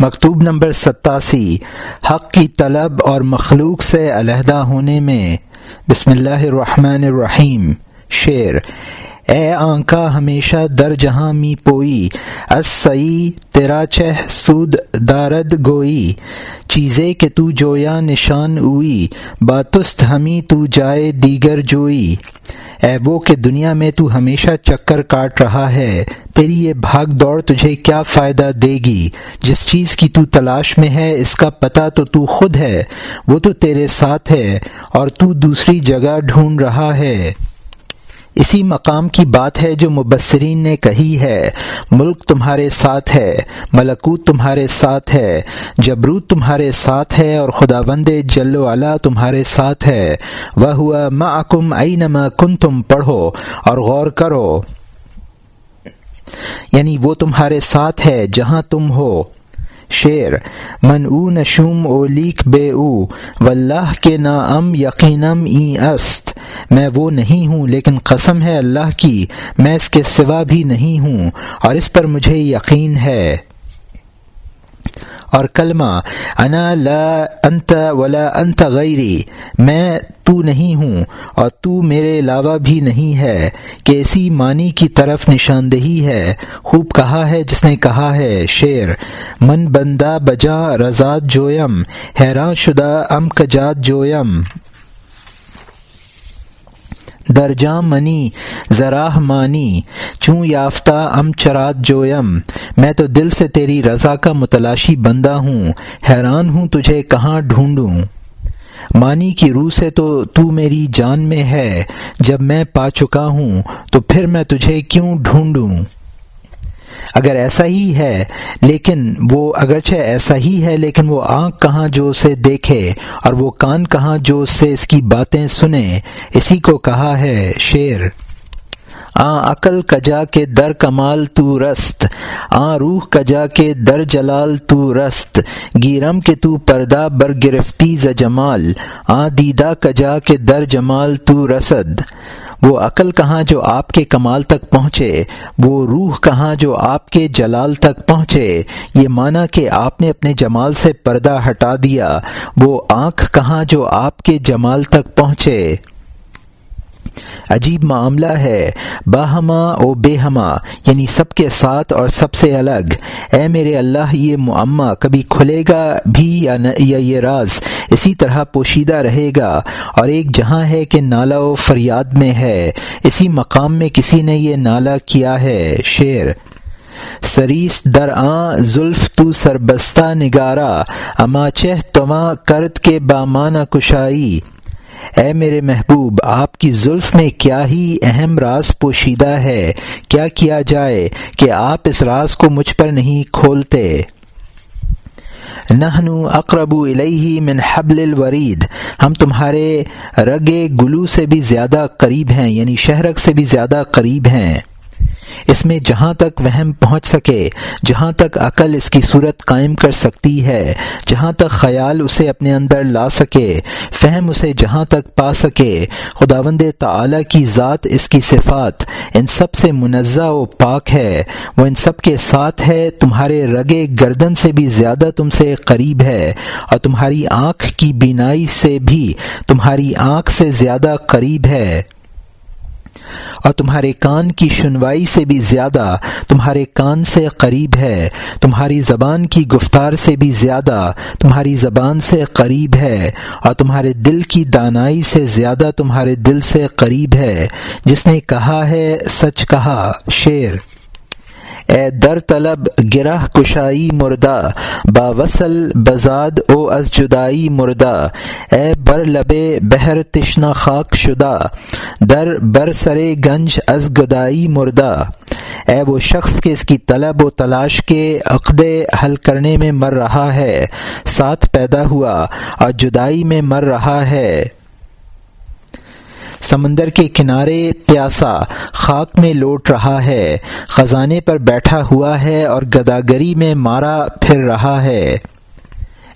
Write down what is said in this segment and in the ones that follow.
مکتوب نمبر ستاسی، حق کی طلب اور مخلوق سے علیحدہ ہونے میں۔ بسم اللہ الرحمن الرحیم۔ شعر، اے آنکا ہمیشہ در جہاں می پوئی اس سئی تیرا چہ سود دارد گوئی۔ چیزیں کہ تو جویا نشان اوئی، باتست ہمی تو جائے دیگر جوئی۔ اے وہ کہ دنیا میں تو ہمیشہ چکر کاٹ رہا ہے تیری یہ بھاگ دوڑ تجھے کیا فائدہ دے گی؟ جس چیز کی تو تلاش میں ہے، اس کا پتہ تو تو خود ہے، وہ تو تیرے ساتھ ہے اور تو دوسری جگہ ڈھونڈ رہا ہے۔ اسی مقام کی بات ہے جو مبصرین نے کہی ہے، ملک تمہارے ساتھ ہے، ملکوت تمہارے ساتھ ہے، جبروت تمہارے ساتھ ہے اور خدا بند جل والا تمہارے ساتھ ہے۔ وہ ہوا معکم اینما کن تم پڑھو اور غور کرو۔ یعنی وہ تمہارے ساتھ ہے جہاں تم ہو۔ شعر، من او نشوم او لیک بے او، واللہ کے نا ام یقینم ای است۔ میں وہ نہیں ہوں، لیکن قسم ہے اللہ کی، میں اس کے سوا بھی نہیں ہوں، اور اس پر مجھے یقین ہے۔ اور کلمہ، انا لا انت ولا انت غیری، میں تو نہیں ہوں اور تو میرے علاوہ بھی نہیں ہے، کہ اسی معنی کی طرف نشاندہی ہے، خوب کہا ہے جس نے کہا ہے شعر، من بندہ بجا رضاد جویم، حیران شدہ ام کجات جویم۔ درجہ منی ذراہ مانی، چوں یافتہ ام چرات جویم، میں تو دل سے تیری رضا کا متلاشی بندہ ہوں، حیران ہوں تجھے کہاں ڈھونڈوں؟ مانی کی روح سے تو تو میری جان میں ہے، جب میں پا چکا ہوں، تو پھر میں تجھے کیوں ڈھونڈوں؟ اگر ایسا ہی ہے، لیکن وہ اگرچہ ایسا ہی ہے، لیکن وہ آنکھ کہاں جو اسے دیکھے اور وہ کان کہاں جو اس سے اس کی باتیں سنے، اسی کو کہا ہے شعر آ عقل کجا کے در کمال تو رست آ روح کجا کے در جلال تو رست، گیرم کے تو پردہ بر گرفتی ز جمال آ دیدہ کجا کے در جمال تو رسد۔ وہ عقل کہاں جو آپ کے کمال تک پہنچے، وہ روح کہاں جو آپ کے جلال تک پہنچے، یہ مانا کہ آپ نے اپنے جمال سے پردہ ہٹا دیا، وہ آنکھ کہاں جو آپ کے جمال تک پہنچے۔ عجیب معاملہ ہے۔ باہما او بے ہما یعنی سب کے ساتھ اور سب سے الگ۔ اے میرے اللہ، یہ معمہ کبھی کھلے گا بھی یا یا یہ راز اسی طرح پوشیدہ رہے گا۔ اور ایک جہاں ہے کہ نالا و فریاد میں ہے۔ اسی مقام میں کسی نے یہ نالا کیا ہے۔ شعر سریس در آ زلف تو سربستہ نگارا۔ اما چہ کرد کے بامانہ کشائی۔ اے میرے محبوب، آپ کی زلف میں کیا ہی اہم راز پوشیدہ ہے؟ کیا کیا جائے کہ آپ اس راز کو مجھ پر نہیں کھولتے؟ نہنو اقرب الیہ من حبل الورید۔ ہم تمہارے رگے گلو سے بھی زیادہ قریب ہیں یعنی شہرک سے بھی زیادہ قریب ہیں۔ اس میں جہاں تک وہم پہنچ سکے، جہاں تک عقل اس کی صورت قائم کر سکتی ہے، جہاں تک خیال اسے اپنے اندر لا سکے، فہم اسے جہاں تک پا سکے، خداوند تعالی کی ذات اس کی صفات ان سب سے منزہ و پاک ہے، وہ ان سب کے ساتھ ہے، تمہارے رگے گردن سے بھی زیادہ تم سے قریب ہے، اور تمہاری آنکھ کی بینائی سے بھی تمہاری آنکھ سے زیادہ قریب ہے۔ اور تمہارے کان کی شنوائی سے بھی زیادہ تمہارے کان سے قریب ہے، تمہاری زبان کی گفتار سے بھی زیادہ تمہاری زبان سے قریب ہے، اور تمہارے دل کی دانائی سے زیادہ تمہارے دل سے قریب ہے۔ جس نے کہا ہے، سچ کہا، شعر۔ اے در طلب گرہ کشائی مردہ، با وصل بزاد او از جدائی مردہ، اے بر لبے بہر تشنا خاک شدہ، در بر سرے گنج از گدائی مردہ۔ اے وہ شخص کے اس کی طلب و تلاش کے عقدے حل کرنے میں مر رہا ہے، ساتھ پیدا ہوا، اور جدائی میں مر رہا ہے۔ سمندر کے کنارے پیاسا خاک میں لوٹ رہا ہے۔ خزانے پر بیٹھا ہوا ہے اور گداگری میں مارا پھر رہا ہے۔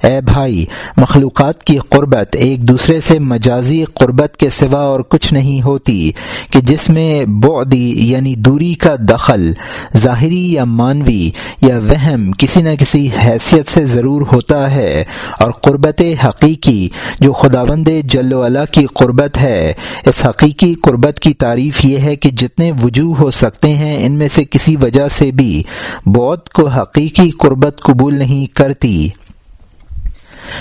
اے بھائی، مخلوقات کی قربت ایک دوسرے سے مجازی قربت کے سوا اور کچھ نہیں ہوتی کہ جس میں بعدی یعنی دوری کا دخل، ظاہری یا مانوی یا وہم کسی نہ کسی حیثیت سے ضرور ہوتا ہے اور قربت حقیقی جو خداوند جل وعلا کی قربت ہے۔ اس حقیقی قربت کی تعریف یہ ہے کہ جتنے وجوہ ہو سکتے ہیں، ان میں سے کسی وجہ سے بھی بودھ کو حقیقی قربت قبول نہیں کرتی۔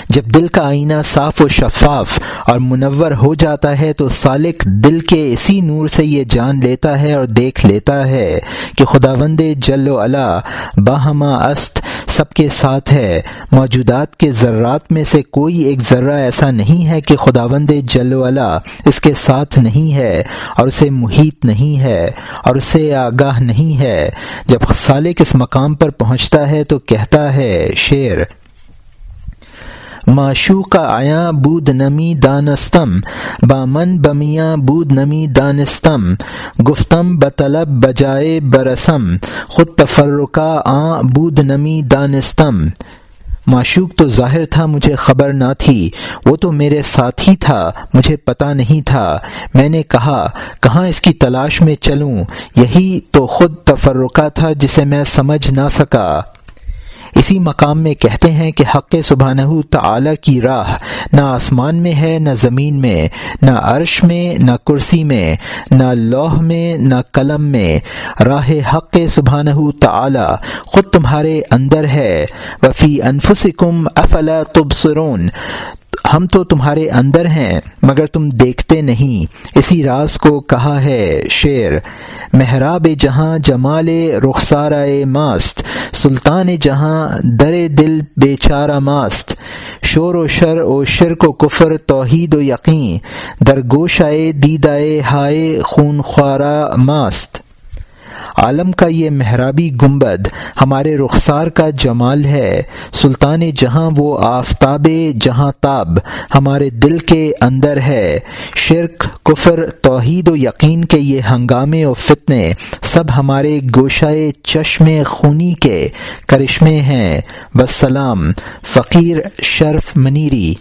جب دل کا آئینہ صاف و شفاف اور منور ہو جاتا ہے تو سالک دل کے اسی نور سے یہ جان لیتا ہے اور دیکھ لیتا ہے کہ خدا وند جل و علا باہما است سب کے ساتھ ہے۔ موجودات کے ذرات میں سے کوئی ایک ذرہ ایسا نہیں ہے کہ خدا وند جل و علا اس کے ساتھ نہیں ہے اور اسے محیط نہیں ہے اور اسے آگاہ نہیں ہے۔ جب سالک اس مقام پر پہنچتا ہے تو کہتا ہے شعر معشوق آیا بود نمی دانستم بامن بمیاں بود نمی دانستم. گفتم بطلب بجائے برسم، خود تفرقہ آ بود نمی دانستم. معشوق تو ظاہر تھا، مجھے خبر نہ تھی. وہ تو میرے ساتھ ہی تھا، مجھے پتہ نہیں تھا. میں نے کہا، کہاں اس کی تلاش میں چلوں؟ یہی تو خود تفرقہ تھا جسے میں سمجھ نہ سکا۔ اسی مقام میں کہتے ہیں کہ حق سبحانہ تعالی کی راہ نہ آسمان میں ہے، نہ زمین میں، نہ عرش میں، نہ کرسی میں، نہ لوح میں، نہ قلم میں۔ راہ حق سبحانہ تعالی خود تمہارے اندر ہے۔ وفی انفسکم افلا تبصرون۔ ہم تو تمہارے اندر ہیں، مگر تم دیکھتے نہیں۔ اسی راز کو کہا ہے شعر، محراب جہاں جمال رخسار ماست، سلطان جہاں در دل بے چارہ ماست۔ شور و شر و شرک و کفر توحید و یقین درگوش آئے دیدائے ہائے خون خوارہ ماست۔ عالم کا یہ محرابی گنبد ہمارے رخسار کا جمال ہے۔ سلطان جہاں وہ آفتاب، جہاں تاب ہمارے دل کے اندر ہے۔ شرک، کفر، توحید و یقین کے یہ ہنگامے و فتنے سب ہمارے گوشائے چشم خونی کے کرشمے ہیں۔ وسلام، فقیر شرف منیری۔